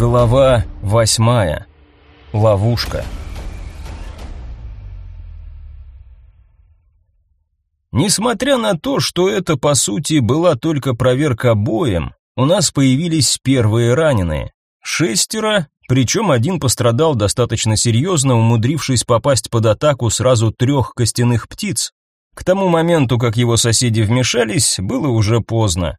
Глава восьмая. Ловушка. Несмотря на то, что это по сути была только проверка боем, у нас появились первые раненые. Шестеро, причем один пострадал достаточно серьезно, умудрившись попасть под атаку сразу трех костяных птиц. К тому моменту, как его соседи вмешались, было уже поздно.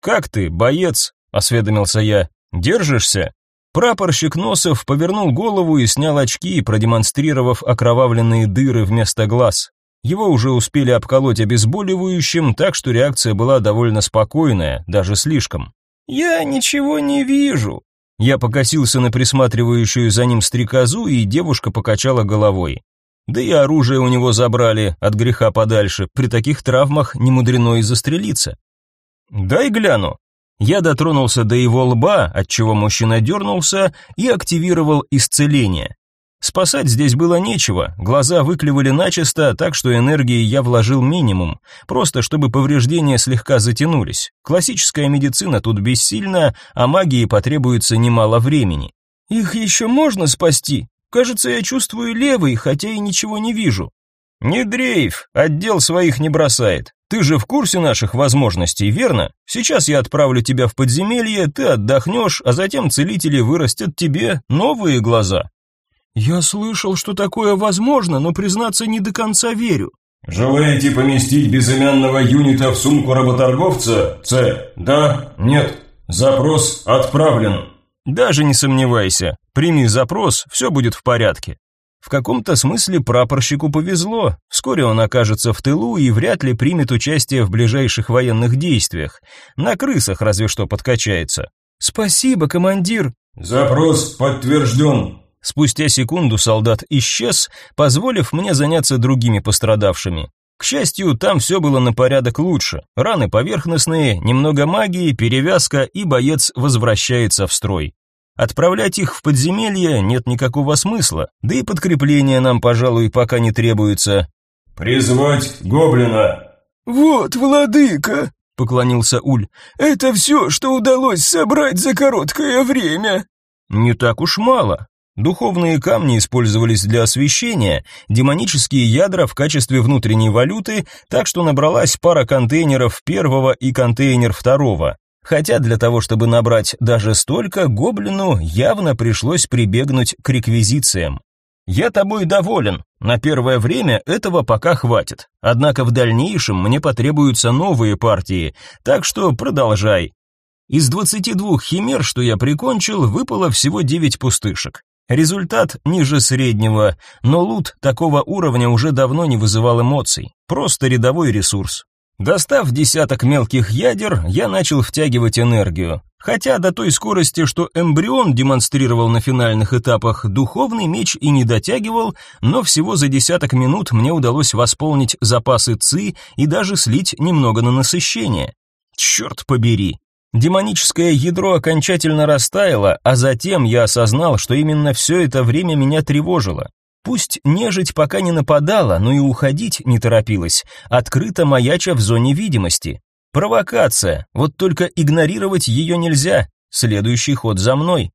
«Как ты, боец?» – осведомился я. Держишься? Прапорщик Носов повернул голову и снял очки, продемонстрировав окровавленные дыры вместо глаз. Его уже успели обколоть обезболивающим, так что реакция была довольно спокойная, даже слишком. «Я ничего не вижу». Я покосился на присматривающую за ним стрекозу, и девушка покачала головой. Да и оружие у него забрали, от греха подальше, при таких травмах не мудрено и застрелиться. «Дай гляну», я дотронулся до его лба, отчего мужчина дернулся и активировал исцеление. Спасать здесь было нечего, глаза выклевали начисто, так что энергии я вложил минимум, просто чтобы повреждения слегка затянулись. Классическая медицина тут бессильна, а магии потребуется немало времени. Их еще можно спасти? Кажется, я чувствую левый, хотя и ничего не вижу. Не дрейф, отдел своих не бросает. Ты же в курсе наших возможностей, верно? Сейчас я отправлю тебя в подземелье, ты отдохнешь, а затем целители вырастят тебе новые глаза. Я слышал, что такое возможно, но признаться не до конца верю. Желаете поместить безымянного юнита в сумку работорговца? С. Да? Нет. Запрос отправлен. Даже не сомневайся. Прими запрос, все будет в порядке. В каком-то смысле прапорщику повезло. Вскоре он окажется в тылу и вряд ли примет участие в ближайших военных действиях. На крысах разве что подкачается. Спасибо, командир. Запрос подтвержден. Спустя секунду солдат исчез, позволив мне заняться другими пострадавшими. К счастью, там все было на порядок лучше. Раны поверхностные, немного магии, перевязка и боец возвращается в строй. Отправлять их в подземелье нет никакого смысла, да и подкрепление нам, пожалуй, пока не требуется. Призвать гоблина. Вот, владыка, поклонился Уль. Это все, что удалось собрать за короткое время. Не так уж мало. Духовные камни использовались для освещения, демонические ядра в качестве внутренней валюты, так что набралась пара контейнеров первого и контейнер второго. Хотя для того, чтобы набрать даже столько, гоблину явно пришлось прибегнуть к реквизициям. Я тобой доволен. На первое время этого пока хватит. Однако в дальнейшем мне потребуются новые партии, так что продолжай. Из 22 химер, что я прикончил, выпало всего 9 пустышек. Результат ниже среднего, но лут такого уровня уже давно не вызывал эмоций. Просто рядовой ресурс. Достав десяток мелких ядер, я начал втягивать энергию. Хотя до той скорости, что эмбрион демонстрировал на финальных этапах, духовный меч и не дотягивал, но всего за десяток минут мне удалось восполнить запасы ЦИ и даже слить немного на насыщение. Черт побери! Демоническое ядро окончательно растаяло, а затем я осознал, что именно все это время меня тревожило. Пусть нежить пока не нападала, но и уходить не торопилась, открыто маяча в зоне видимости. Провокация, вот только игнорировать ее нельзя, следующий ход за мной.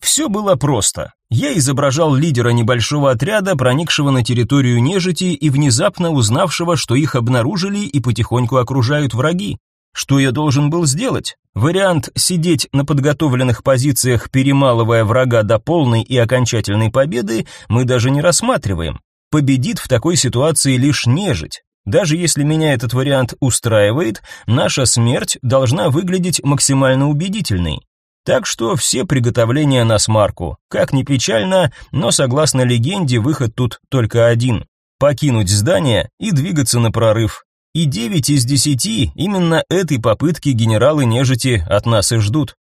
Все было просто. Я изображал лидера небольшого отряда, проникшего на территорию нежити и внезапно узнавшего, что их обнаружили и потихоньку окружают враги. Что я должен был сделать? Вариант сидеть на подготовленных позициях, перемалывая врага до полной и окончательной победы, мы даже не рассматриваем. Победит в такой ситуации лишь нежить. Даже если меня этот вариант устраивает, наша смерть должна выглядеть максимально убедительной. Так что все приготовления на смарку. Как ни печально, но согласно легенде, выход тут только один покинуть здание и двигаться на прорыв. И девять из десяти именно этой попытки генералы нежити от нас и ждут.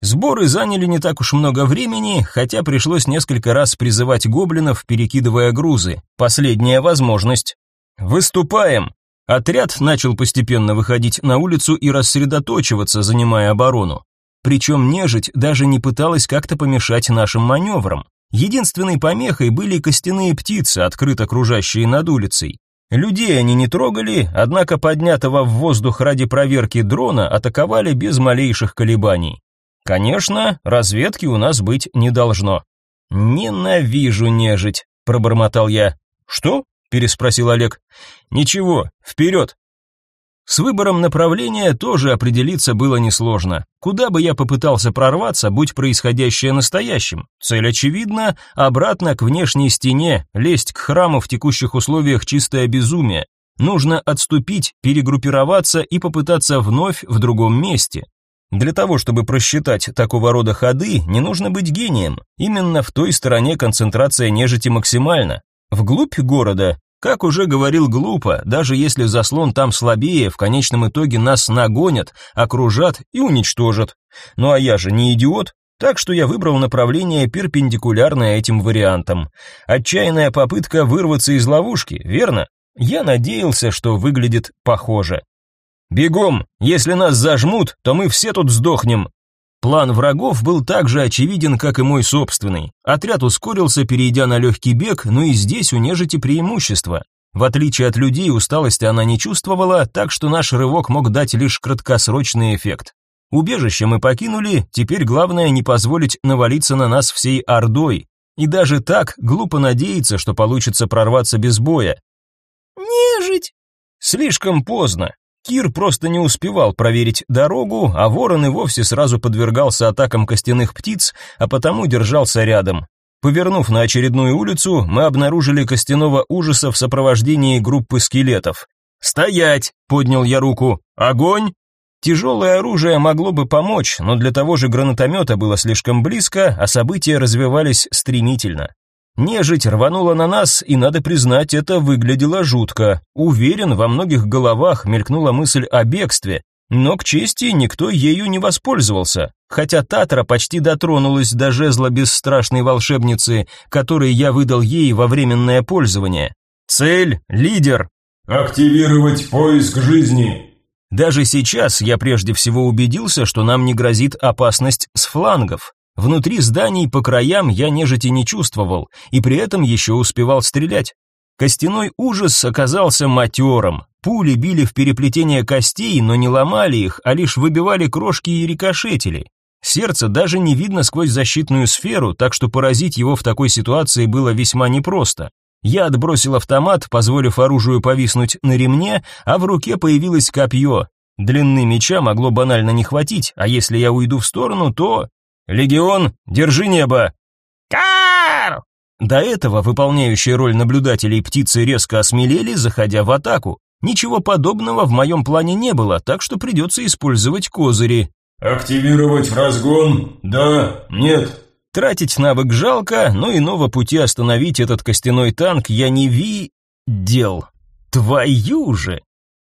Сборы заняли не так уж много времени, хотя пришлось несколько раз призывать гоблинов, перекидывая грузы. Последняя возможность. Выступаем. Отряд начал постепенно выходить на улицу и рассредоточиваться, занимая оборону. Причем нежить даже не пыталась как-то помешать нашим маневрам. Единственной помехой были костяные птицы, открыто кружащие над улицей. Людей они не трогали, однако поднятого в воздух ради проверки дрона атаковали без малейших колебаний. Конечно, разведки у нас быть не должно. Ненавижу нежить, пробормотал я. Что? переспросил Олег. Ничего, вперед. С выбором направления тоже определиться было несложно. Куда бы я попытался прорваться, будь происходящее настоящим? Цель очевидна, обратно к внешней стене, лезть к храму в текущих условиях чистое безумие. Нужно отступить, перегруппироваться и попытаться вновь в другом месте. Для того, чтобы просчитать такого рода ходы, не нужно быть гением. Именно в той стороне концентрация нежити максимальна. Вглубь города как уже говорил глупо, даже если заслон там слабее, в конечном итоге нас нагонят, окружат и уничтожат. Ну а я же не идиот, так что я выбрал направление перпендикулярное этим вариантам. Отчаянная попытка вырваться из ловушки, верно? Я надеялся, что выглядит похоже. Бегом, если нас зажмут, то мы все тут сдохнем, План врагов был так же очевиден, как и мой собственный. Отряд ускорился, перейдя на легкий бег, но и здесь у нежити преимущество. В отличие от людей, усталости она не чувствовала, так что наш рывок мог дать лишь краткосрочный эффект. Убежище мы покинули, теперь главное не позволить навалиться на нас всей ордой. И даже так глупо надеяться, что получится прорваться без боя. «Нежить!» Слишком поздно. Кир просто не успевал проверить дорогу, а ворон и вовсе сразу подвергался атакам костяных птиц, а потому держался рядом. Повернув на очередную улицу, мы обнаружили костяного ужаса в сопровождении группы скелетов. «Стоять!» — поднял я руку. «Огонь!» Тяжелое оружие могло бы помочь, но для того же гранатомета было слишком близко, а события развивались стремительно. Нежить рванула на нас, и, надо признать, это выглядело жутко. Уверен, во многих головах мелькнула мысль о бегстве, но, к чести, никто ею не воспользовался, хотя Татра почти дотронулась до жезла бесстрашной волшебницы, который я выдал ей во временное пользование. Цель — лидер. «Активировать поиск жизни». Даже сейчас я прежде всего убедился, что нам не грозит опасность с флангов. Внутри зданий по краям я нежити не чувствовал, и при этом еще успевал стрелять. Костяной ужас оказался матером. Пули били в переплетение костей, но не ломали их, а лишь выбивали крошки и рикошетили. Сердце даже не видно сквозь защитную сферу, так что поразить его в такой ситуации было весьма непросто. Я отбросил автомат, позволив оружию повиснуть на ремне, а в руке появилось копье. Длины меча могло банально не хватить, а если я уйду в сторону, то «Легион, держи небо!» «Кар!» До этого выполняющие роль наблюдателей птицы резко осмелели, заходя в атаку. Ничего подобного в моем плане не было, так что придется использовать козыри. «Активировать разгон? Да? Нет?» Тратить навык жалко, но иного пути остановить этот костяной танк я не ви... дел. Твою же!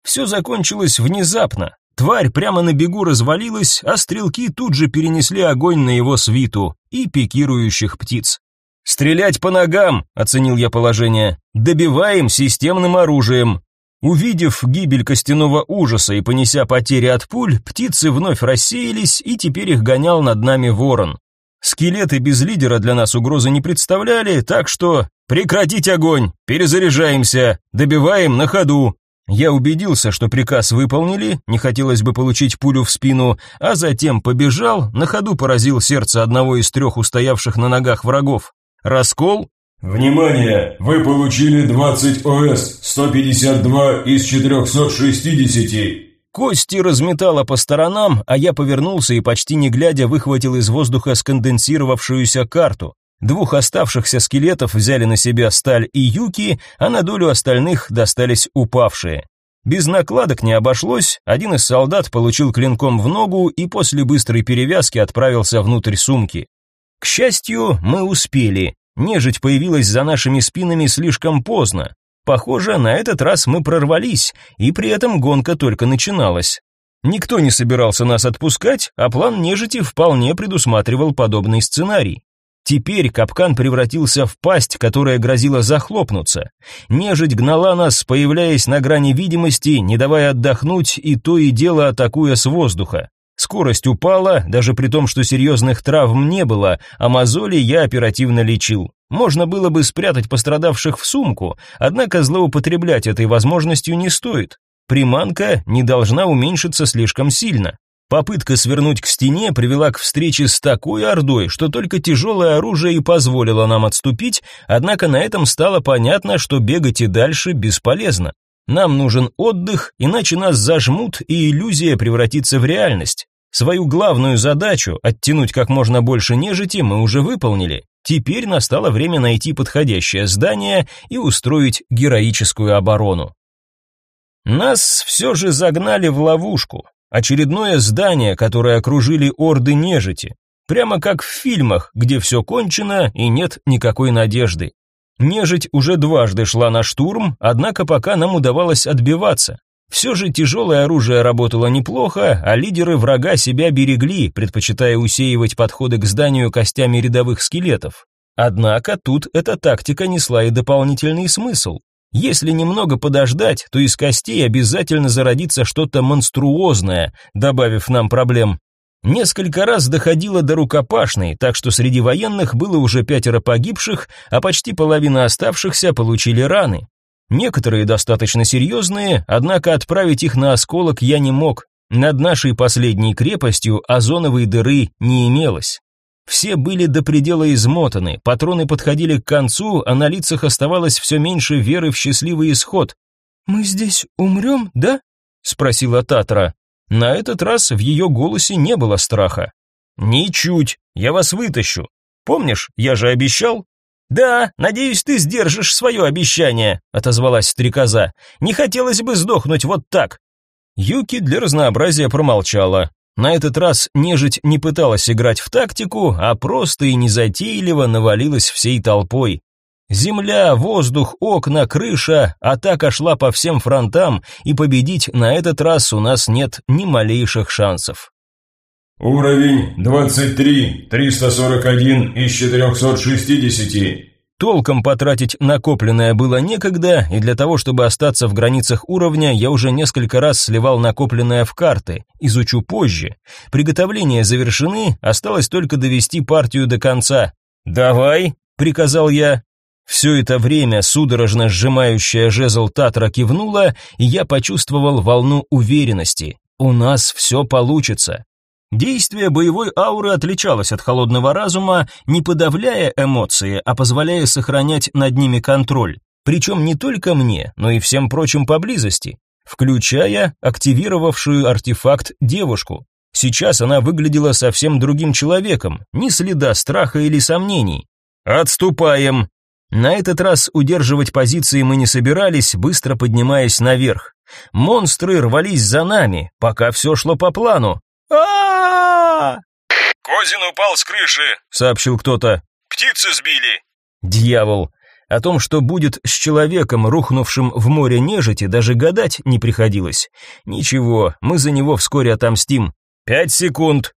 Все закончилось внезапно. Тварь прямо на бегу развалилась, а стрелки тут же перенесли огонь на его свиту и пикирующих птиц. «Стрелять по ногам!» — оценил я положение. «Добиваем системным оружием!» Увидев гибель костяного ужаса и понеся потери от пуль, птицы вновь рассеялись, и теперь их гонял над нами ворон. Скелеты без лидера для нас угрозы не представляли, так что прекратить огонь, перезаряжаемся, добиваем на ходу. Я убедился, что приказ выполнили, не хотелось бы получить пулю в спину, а затем побежал, на ходу поразил сердце одного из трех устоявших на ногах врагов. Раскол. Внимание! Вы получили 20 ОС, 152 из 460. Кости разметало по сторонам, а я повернулся и почти не глядя выхватил из воздуха сконденсировавшуюся карту. Двух оставшихся скелетов взяли на себя сталь и юки, а на долю остальных достались упавшие. Без накладок не обошлось, один из солдат получил клинком в ногу и после быстрой перевязки отправился внутрь сумки. К счастью, мы успели. Нежить появилась за нашими спинами слишком поздно. Похоже, на этот раз мы прорвались, и при этом гонка только начиналась. Никто не собирался нас отпускать, а план нежити вполне предусматривал подобный сценарий. Теперь капкан превратился в пасть, которая грозила захлопнуться. Нежить гнала нас, появляясь на грани видимости, не давая отдохнуть и то и дело атакуя с воздуха. Скорость упала, даже при том, что серьезных травм не было, а мозоли я оперативно лечил. Можно было бы спрятать пострадавших в сумку, однако злоупотреблять этой возможностью не стоит. Приманка не должна уменьшиться слишком сильно. Попытка свернуть к стене привела к встрече с такой ордой, что только тяжелое оружие и позволило нам отступить, однако на этом стало понятно, что бегать и дальше бесполезно. Нам нужен отдых, иначе нас зажмут и иллюзия превратится в реальность. Свою главную задачу, оттянуть как можно больше нежити, мы уже выполнили. Теперь настало время найти подходящее здание и устроить героическую оборону. Нас все же загнали в ловушку. Очередное здание, которое окружили орды нежити. Прямо как в фильмах, где все кончено и нет никакой надежды. Нежить уже дважды шла на штурм, однако пока нам удавалось отбиваться. Все же тяжелое оружие работало неплохо, а лидеры врага себя берегли, предпочитая усеивать подходы к зданию костями рядовых скелетов. Однако тут эта тактика несла и дополнительный смысл. Если немного подождать, то из костей обязательно зародится что-то монструозное, добавив нам проблем. Несколько раз доходило до рукопашной, так что среди военных было уже пятеро погибших, а почти половина оставшихся получили раны. Некоторые достаточно серьезные, однако отправить их на осколок я не мог. Над нашей последней крепостью озоновой дыры не имелось. Все были до предела измотаны, патроны подходили к концу, а на лицах оставалось все меньше веры в счастливый исход. «Мы здесь умрем, да?» — спросила Татра. На этот раз в ее голосе не было страха. «Ничуть, я вас вытащу. Помнишь, я же обещал?» «Да, надеюсь, ты сдержишь свое обещание», — отозвалась стрекоза. «Не хотелось бы сдохнуть вот так». Юки для разнообразия промолчала. На этот раз нежить не пыталась играть в тактику, а просто и незатейливо навалилась всей толпой. Земля, воздух, окна, крыша, атака шла по всем фронтам, и победить на этот раз у нас нет ни малейших шансов. Уровень 23, 341 из 460. Толком потратить накопленное было некогда, и для того, чтобы остаться в границах уровня, я уже несколько раз сливал накопленное в карты, изучу позже. Приготовления завершены, осталось только довести партию до конца. «Давай», — приказал я. Все это время судорожно сжимающая жезл Татра кивнула, и я почувствовал волну уверенности. «У нас все получится». Действие боевой ауры отличалось от холодного разума, не подавляя эмоции, а позволяя сохранять над ними контроль. Причем не только мне, но и всем прочим поблизости, включая активировавшую артефакт девушку. Сейчас она выглядела совсем другим человеком, ни следа страха или сомнений. «Отступаем!» На этот раз удерживать позиции мы не собирались, быстро поднимаясь наверх. Монстры рвались за нами, пока все шло по плану, а Козин упал с крыши, сообщил кто-то. Птицы сбили. Дьявол. О том, что будет с человеком, рухнувшим в море нежити, даже гадать не приходилось. Ничего, мы за него вскоре отомстим. Пять секунд.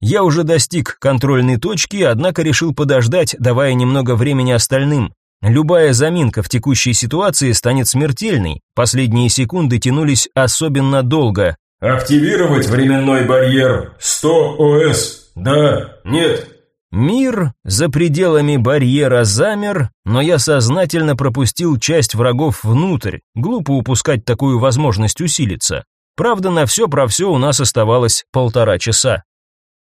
Я уже достиг контрольной точки, однако решил подождать, давая немного времени остальным. Любая заминка в текущей ситуации станет смертельной. Последние секунды тянулись особенно долго. Активировать временной барьер 100 ОС. Да, нет. Мир за пределами барьера замер, но я сознательно пропустил часть врагов внутрь. Глупо упускать такую возможность усилиться. Правда, на все про все у нас оставалось полтора часа.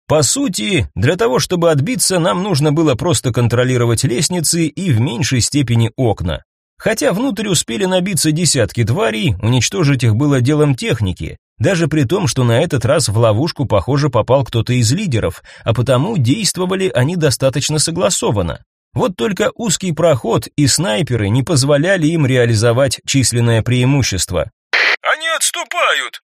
По сути, для того, чтобы отбиться, нам нужно было просто контролировать лестницы и в меньшей степени окна. Хотя внутрь успели набиться десятки тварей, уничтожить их было делом техники, даже при том, что на этот раз в ловушку, похоже, попал кто-то из лидеров, а потому действовали они достаточно согласованно. Вот только узкий проход и снайперы не позволяли им реализовать численное преимущество. «Они отступают!»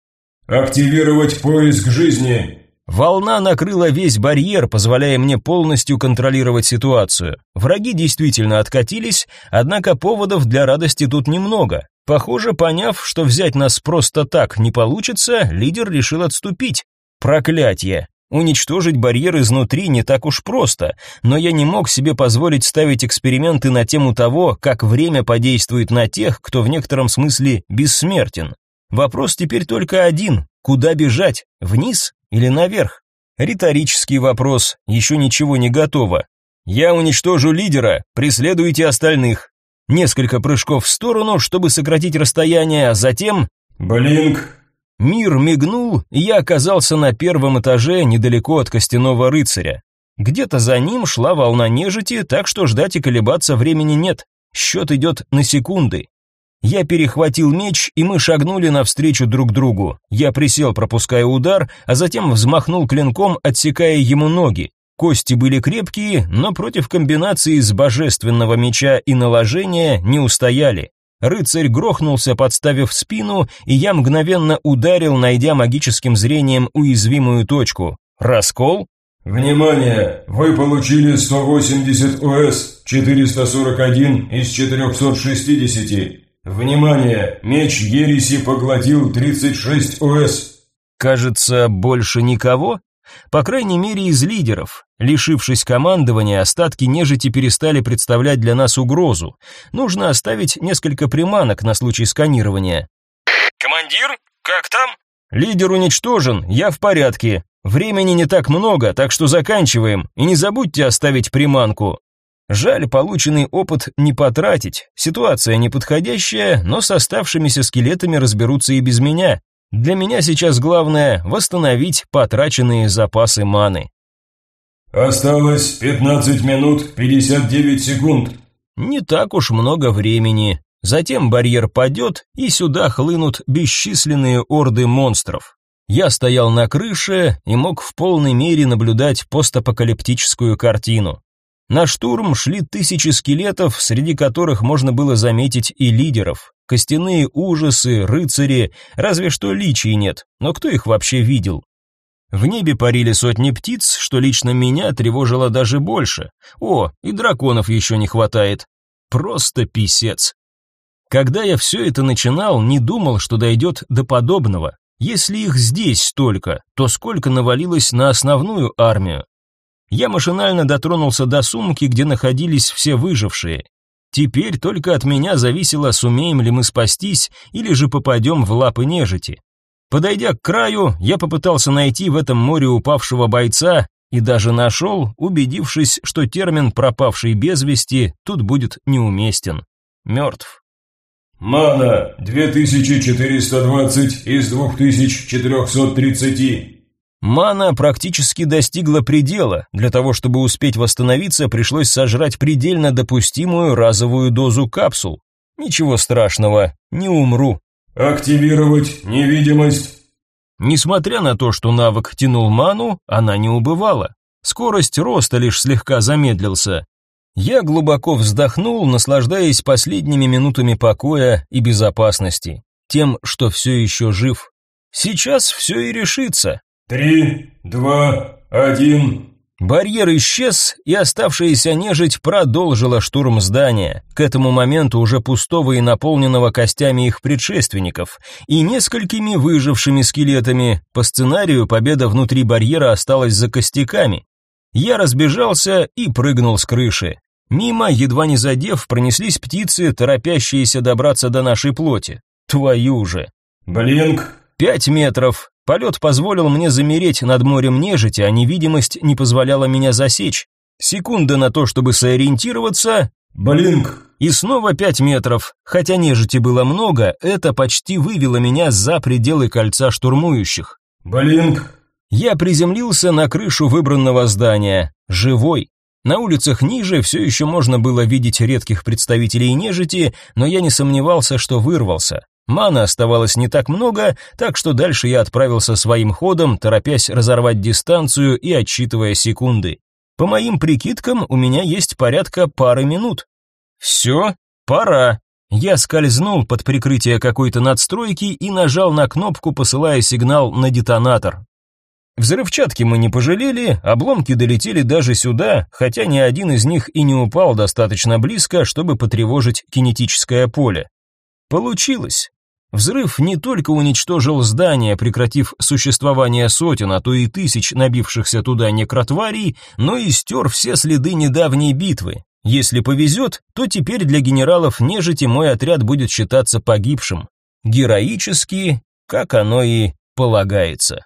«Активировать поиск жизни!» Волна накрыла весь барьер, позволяя мне полностью контролировать ситуацию. Враги действительно откатились, однако поводов для радости тут немного. Похоже, поняв, что взять нас просто так не получится, лидер решил отступить. Проклятье! Уничтожить барьер изнутри не так уж просто, но я не мог себе позволить ставить эксперименты на тему того, как время подействует на тех, кто в некотором смысле бессмертен. Вопрос теперь только один: куда бежать? Вниз или наверх? Риторический вопрос, еще ничего не готово. Я уничтожу лидера, преследуйте остальных. Несколько прыжков в сторону, чтобы сократить расстояние, а затем... «Блинк! Мир мигнул, и я оказался на первом этаже недалеко от костяного рыцаря. Где-то за ним шла волна нежити, так что ждать и колебаться времени нет. Счет идет на секунды. Я перехватил меч, и мы шагнули навстречу друг другу. Я присел, пропуская удар, а затем взмахнул клинком, отсекая ему ноги. Кости были крепкие, но против комбинации с божественного меча и наложения не устояли. Рыцарь грохнулся, подставив спину, и я мгновенно ударил, найдя магическим зрением уязвимую точку. Раскол? Внимание! Вы получили 180 ОС, 441 из 460. Внимание! Меч Ереси поглотил 36 ОС. Кажется, больше никого? По крайней мере, из лидеров. Лишившись командования, остатки нежити перестали представлять для нас угрозу. Нужно оставить несколько приманок на случай сканирования. «Командир, как там?» «Лидер уничтожен, я в порядке. Времени не так много, так что заканчиваем. И не забудьте оставить приманку. Жаль, полученный опыт не потратить. Ситуация неподходящая, но с оставшимися скелетами разберутся и без меня. Для меня сейчас главное восстановить потраченные запасы маны. Осталось 15 минут 59 секунд. Не так уж много времени. Затем барьер падет, и сюда хлынут бесчисленные орды монстров. Я стоял на крыше и мог в полной мере наблюдать постапокалиптическую картину. На штурм шли тысячи скелетов, среди которых можно было заметить и лидеров. Костяные ужасы, рыцари, разве что личий нет, но кто их вообще видел? В небе парили сотни птиц, что лично меня тревожило даже больше. О, и драконов еще не хватает. Просто писец. Когда я все это начинал, не думал, что дойдет до подобного. Если их здесь столько, то сколько навалилось на основную армию? Я машинально дотронулся до сумки, где находились все выжившие. Теперь только от меня зависело, сумеем ли мы спастись или же попадем в лапы нежити. Подойдя к краю, я попытался найти в этом море упавшего бойца и даже нашел, убедившись, что термин «пропавший без вести» тут будет неуместен. Мертв. Мана 2420 из 2430. Мана практически достигла предела. Для того, чтобы успеть восстановиться, пришлось сожрать предельно допустимую разовую дозу капсул. Ничего страшного, не умру. Активировать невидимость. Несмотря на то, что навык тянул ману, она не убывала. Скорость роста лишь слегка замедлился. Я глубоко вздохнул, наслаждаясь последними минутами покоя и безопасности, тем, что все еще жив. Сейчас все и решится. Три, два, один. Барьер исчез, и оставшаяся нежить продолжила штурм здания, к этому моменту уже пустого и наполненного костями их предшественников, и несколькими выжившими скелетами. По сценарию победа внутри барьера осталась за костяками. Я разбежался и прыгнул с крыши. Мимо, едва не задев, пронеслись птицы, торопящиеся добраться до нашей плоти. Твою же. Блинк. Пять метров, Полет позволил мне замереть над морем нежити, а невидимость не позволяла меня засечь. Секунда на то, чтобы сориентироваться. Блинк. И снова пять метров. Хотя нежити было много, это почти вывело меня за пределы кольца штурмующих. Блинк. Я приземлился на крышу выбранного здания. Живой. На улицах ниже все еще можно было видеть редких представителей нежити, но я не сомневался, что вырвался. Маны оставалось не так много, так что дальше я отправился своим ходом, торопясь разорвать дистанцию и отсчитывая секунды. По моим прикидкам, у меня есть порядка пары минут. Все, пора. Я скользнул под прикрытие какой-то надстройки и нажал на кнопку, посылая сигнал на детонатор. Взрывчатки мы не пожалели, обломки долетели даже сюда, хотя ни один из них и не упал достаточно близко, чтобы потревожить кинетическое поле. Получилось. Взрыв не только уничтожил здание, прекратив существование сотен, а то и тысяч набившихся туда некротварий, но и стер все следы недавней битвы. Если повезет, то теперь для генералов нежити мой отряд будет считаться погибшим. Героически, как оно и полагается.